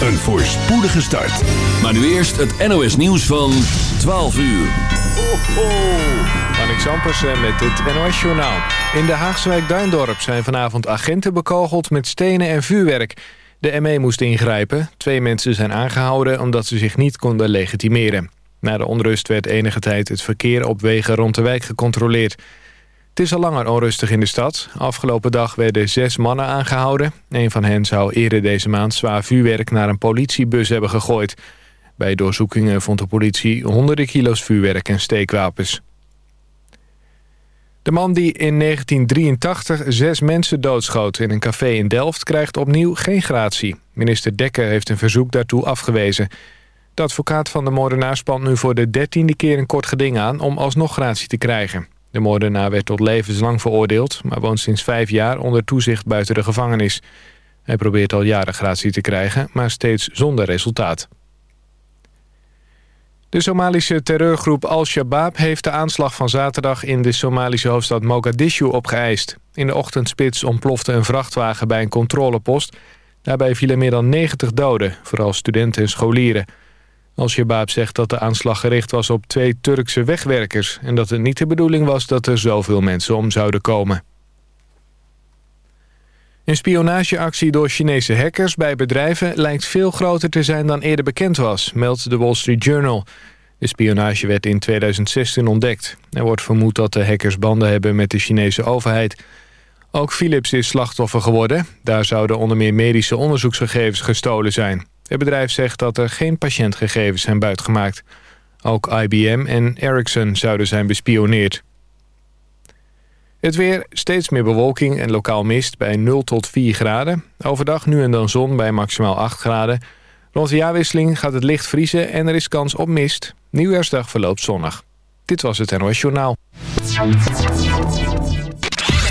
een voorspoedige start. Maar nu eerst het NOS nieuws van 12 uur. Ho, ho. Zampersen met het NOS Journaal. In de Haagse wijk Duindorp zijn vanavond agenten bekogeld met stenen en vuurwerk. De ME moest ingrijpen. Twee mensen zijn aangehouden omdat ze zich niet konden legitimeren. Na de onrust werd enige tijd het verkeer op wegen rond de wijk gecontroleerd. Het is al langer onrustig in de stad. Afgelopen dag werden zes mannen aangehouden. Een van hen zou eerder deze maand zwaar vuurwerk naar een politiebus hebben gegooid. Bij doorzoekingen vond de politie honderden kilo's vuurwerk en steekwapens. De man die in 1983 zes mensen doodschoot in een café in Delft... krijgt opnieuw geen gratie. Minister Dekker heeft een verzoek daartoe afgewezen. De advocaat van de moordenaar spant nu voor de dertiende keer een kort geding aan... om alsnog gratie te krijgen. De moordenaar werd tot levenslang veroordeeld... maar woont sinds vijf jaar onder toezicht buiten de gevangenis. Hij probeert al jaren gratie te krijgen, maar steeds zonder resultaat. De Somalische terreurgroep Al-Shabaab heeft de aanslag van zaterdag... in de Somalische hoofdstad Mogadishu opgeëist. In de ochtendspits ontplofte een vrachtwagen bij een controlepost. Daarbij vielen meer dan 90 doden, vooral studenten en scholieren... Al-Shabaab zegt dat de aanslag gericht was op twee Turkse wegwerkers... en dat het niet de bedoeling was dat er zoveel mensen om zouden komen. Een spionageactie door Chinese hackers bij bedrijven... lijkt veel groter te zijn dan eerder bekend was, meldt de Wall Street Journal. De spionage werd in 2016 ontdekt. Er wordt vermoed dat de hackers banden hebben met de Chinese overheid... Ook Philips is slachtoffer geworden. Daar zouden onder meer medische onderzoeksgegevens gestolen zijn. Het bedrijf zegt dat er geen patiëntgegevens zijn buitgemaakt. Ook IBM en Ericsson zouden zijn bespioneerd. Het weer, steeds meer bewolking en lokaal mist bij 0 tot 4 graden. Overdag nu en dan zon bij maximaal 8 graden. Rond de jaarwisseling gaat het licht vriezen en er is kans op mist. Nieuwjaarsdag verloopt zonnig. Dit was het NOS Journaal.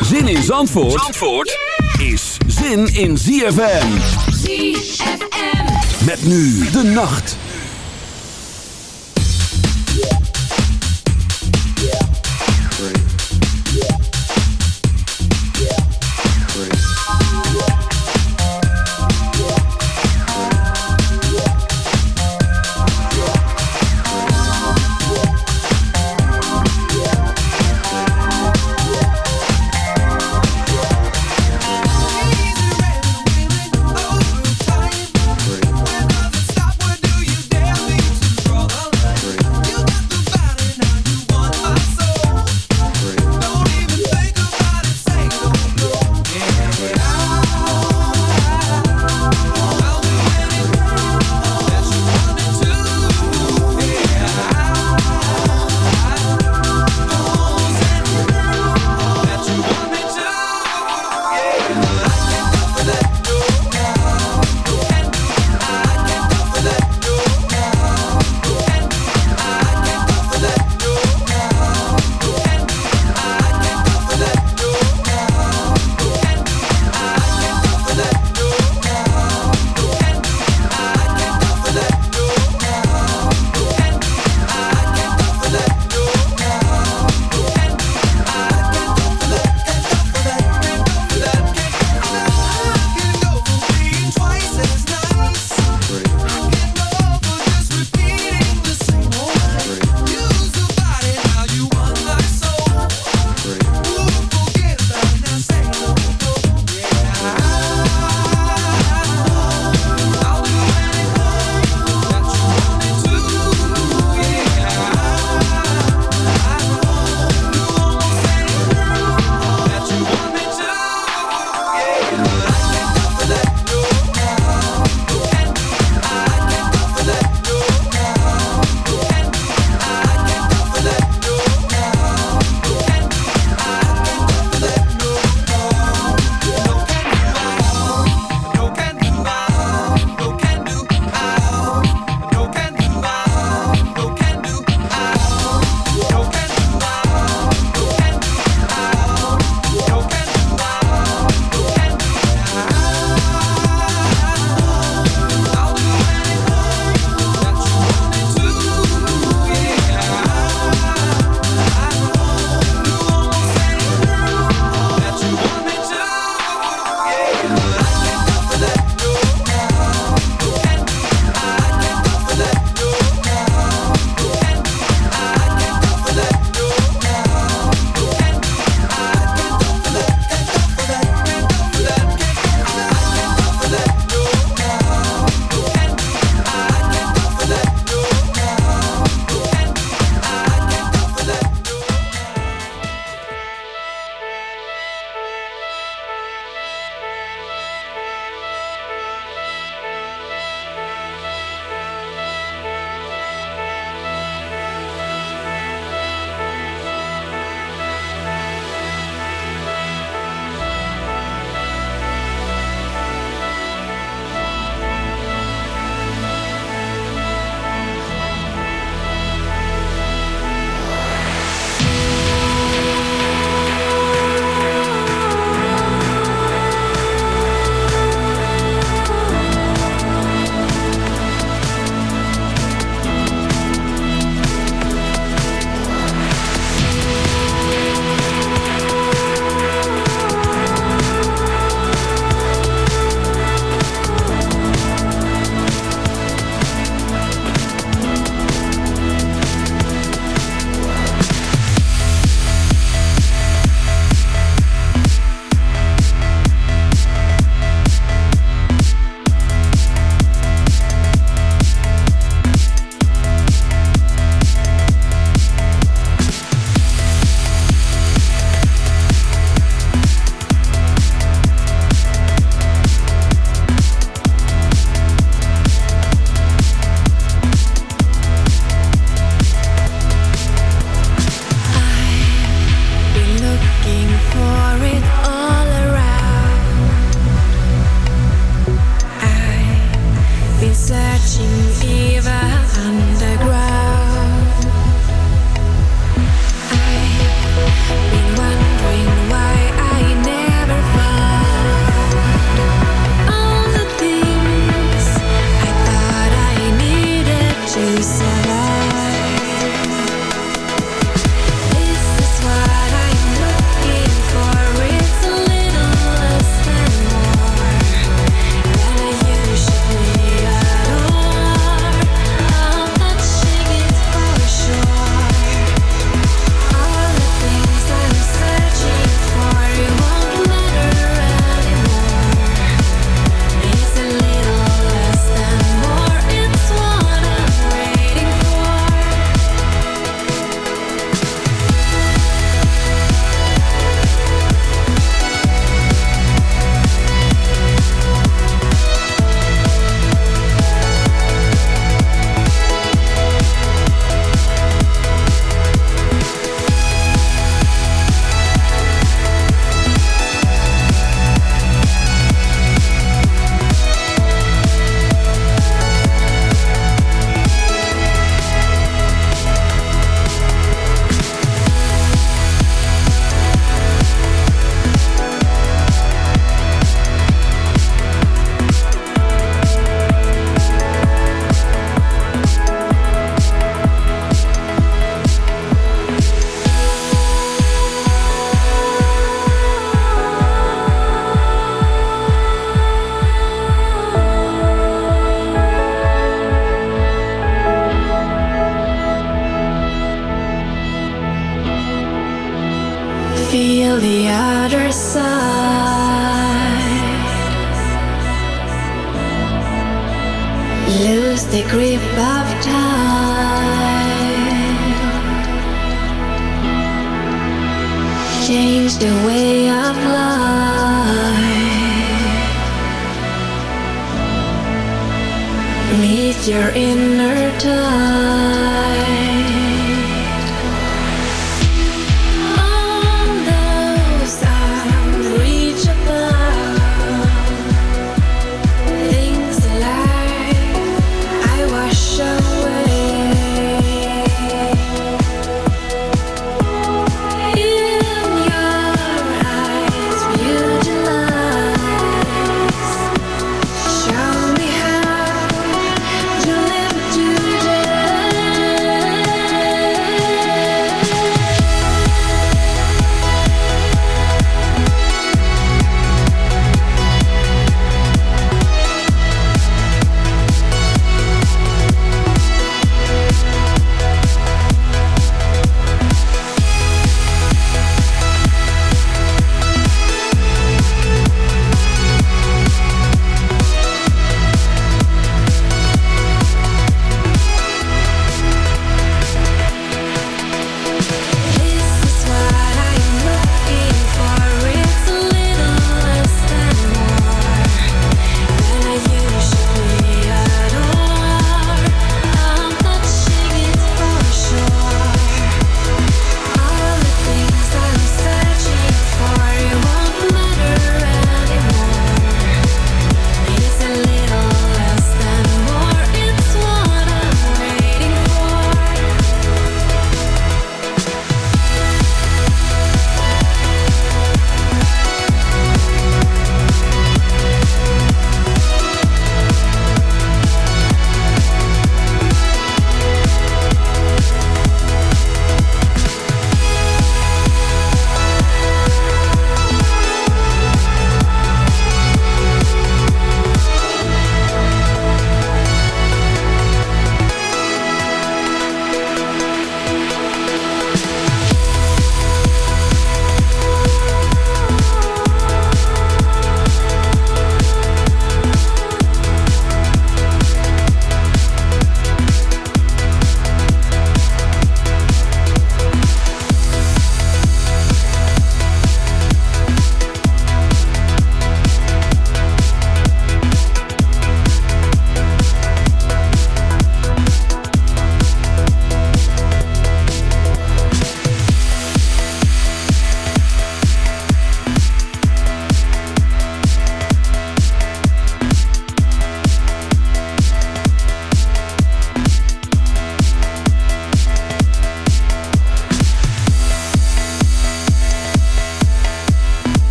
Zin in Zandvoort, Zandvoort is zin in ZFM. ZFM. Met nu de nacht.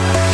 Bye.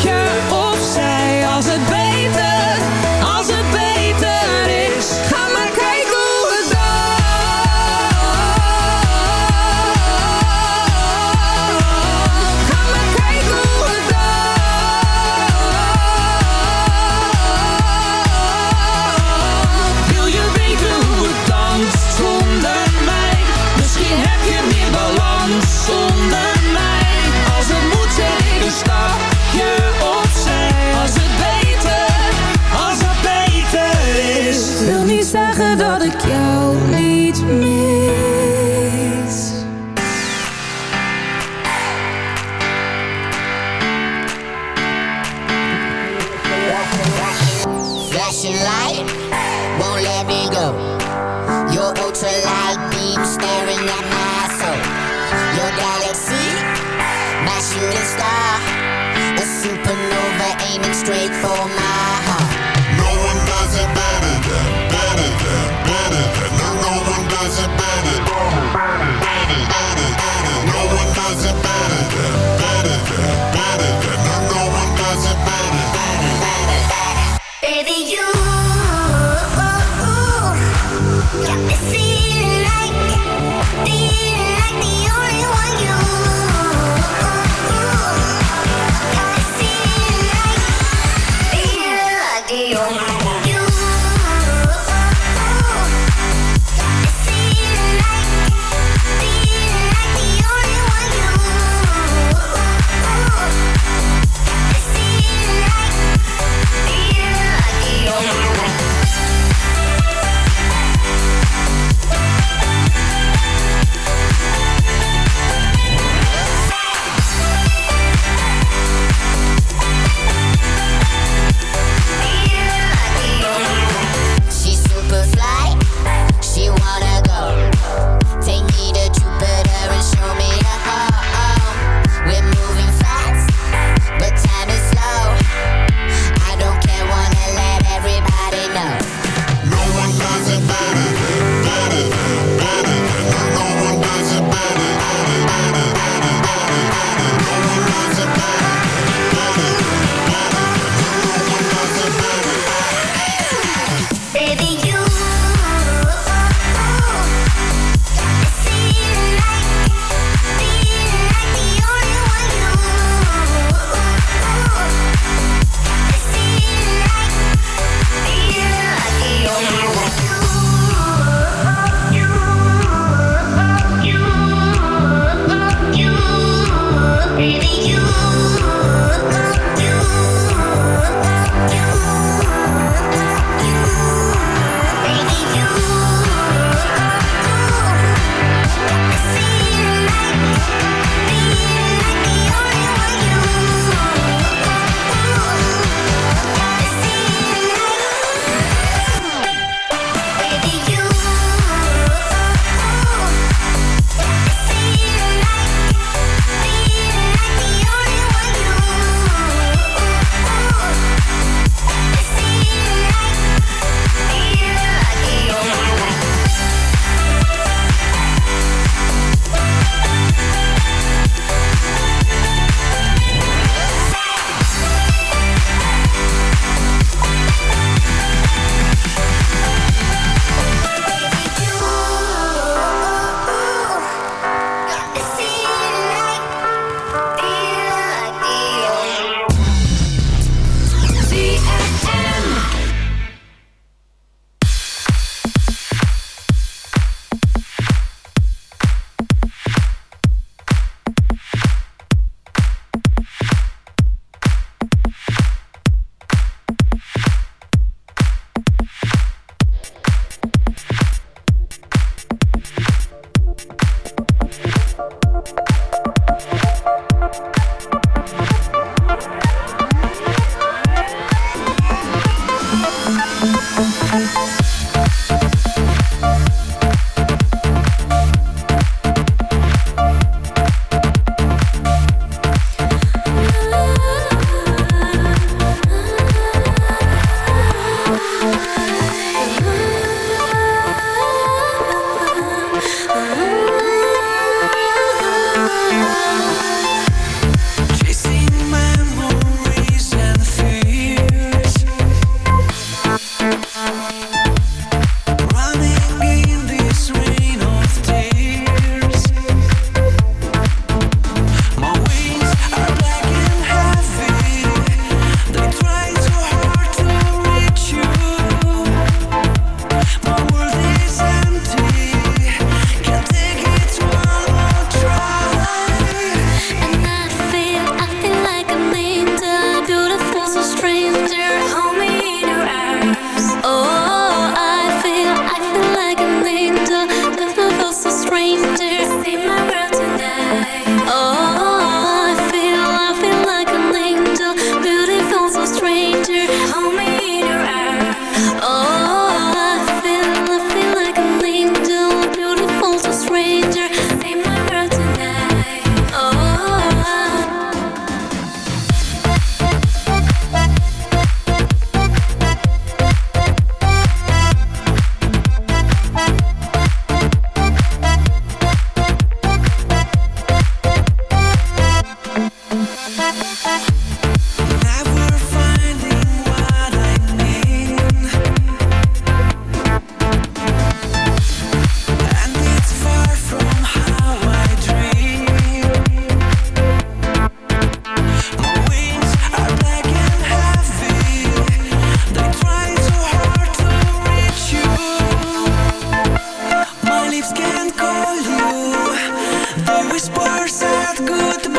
whispers and goodbyes.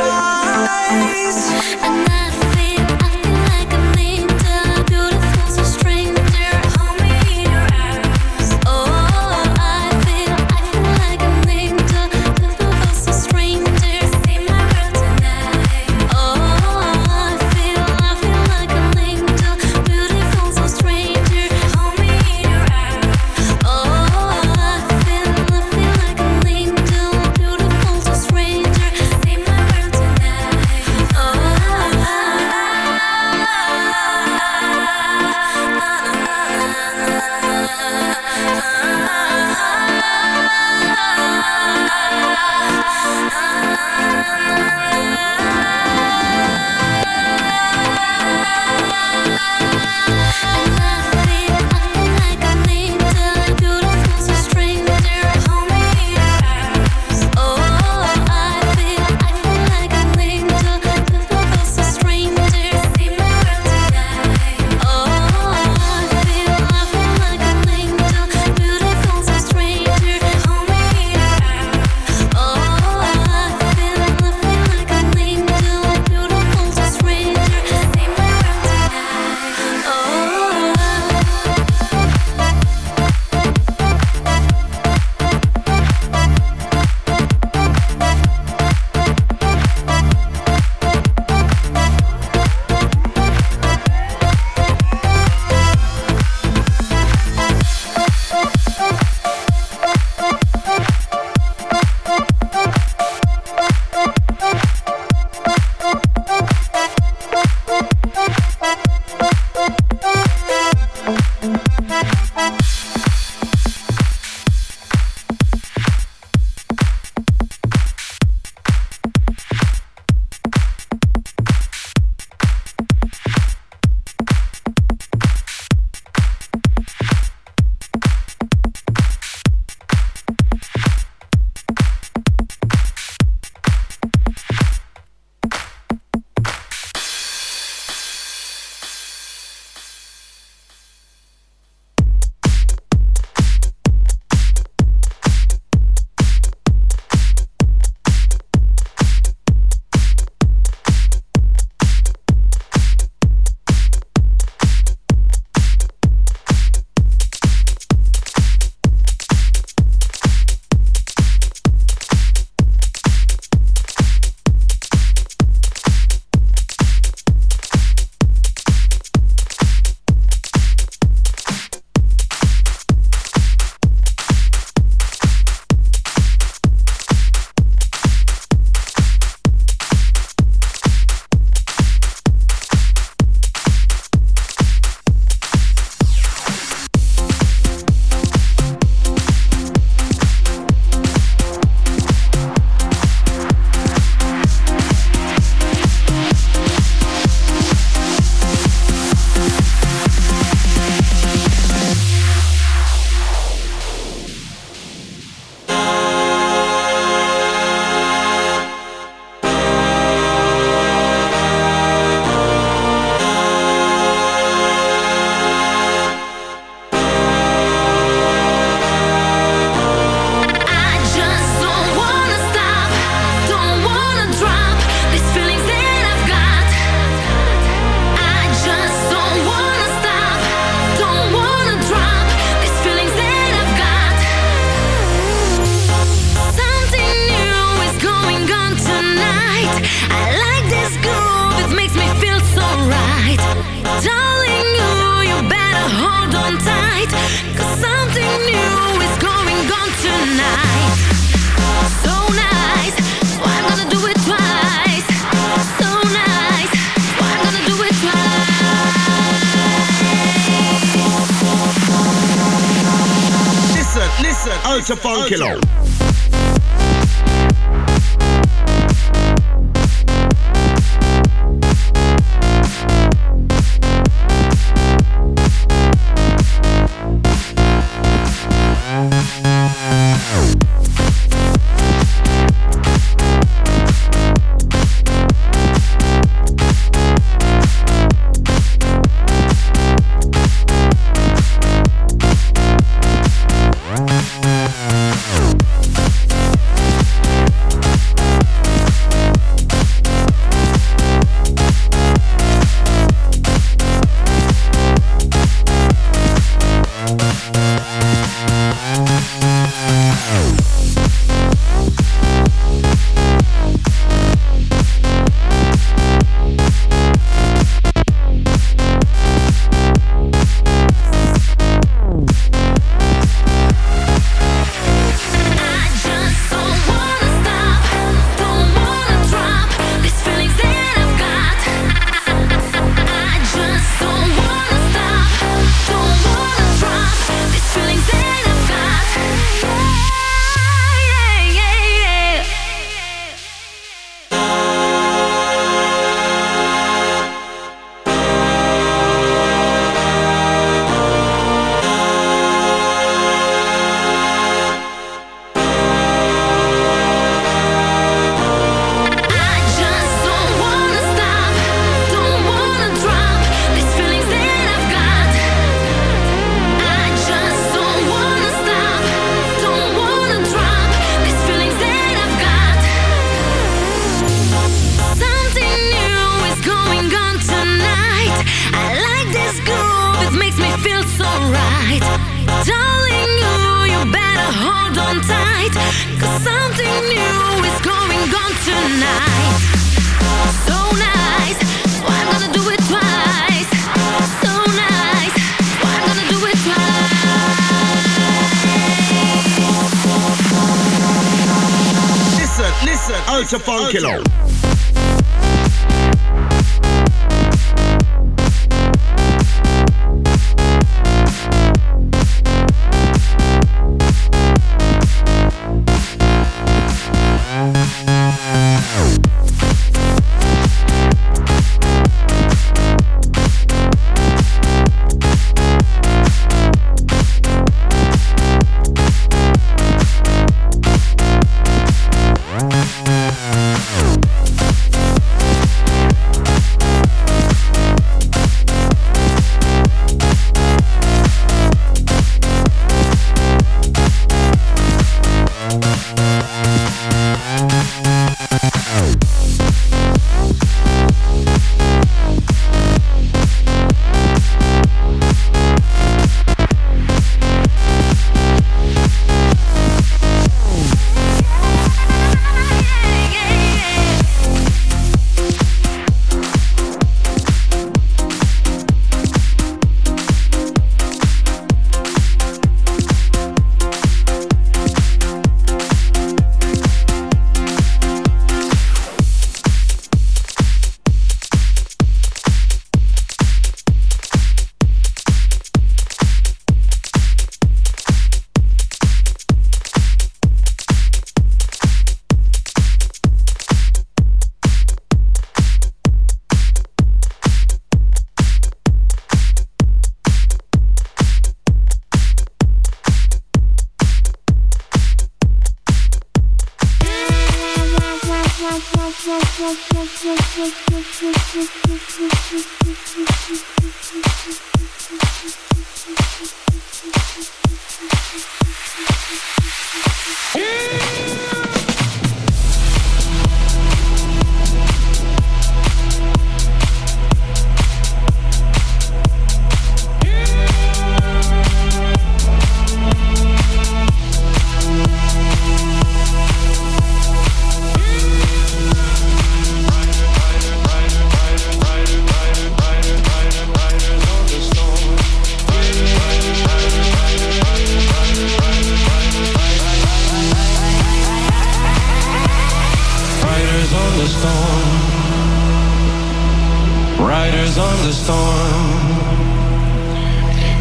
Ultra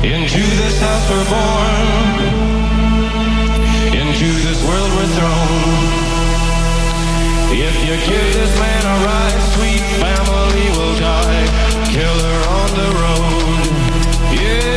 Into this house we're born. Into this world we're thrown. If you give this man a ride, sweet family will die. Killer on the road. Yeah.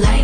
like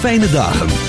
fijne dagen.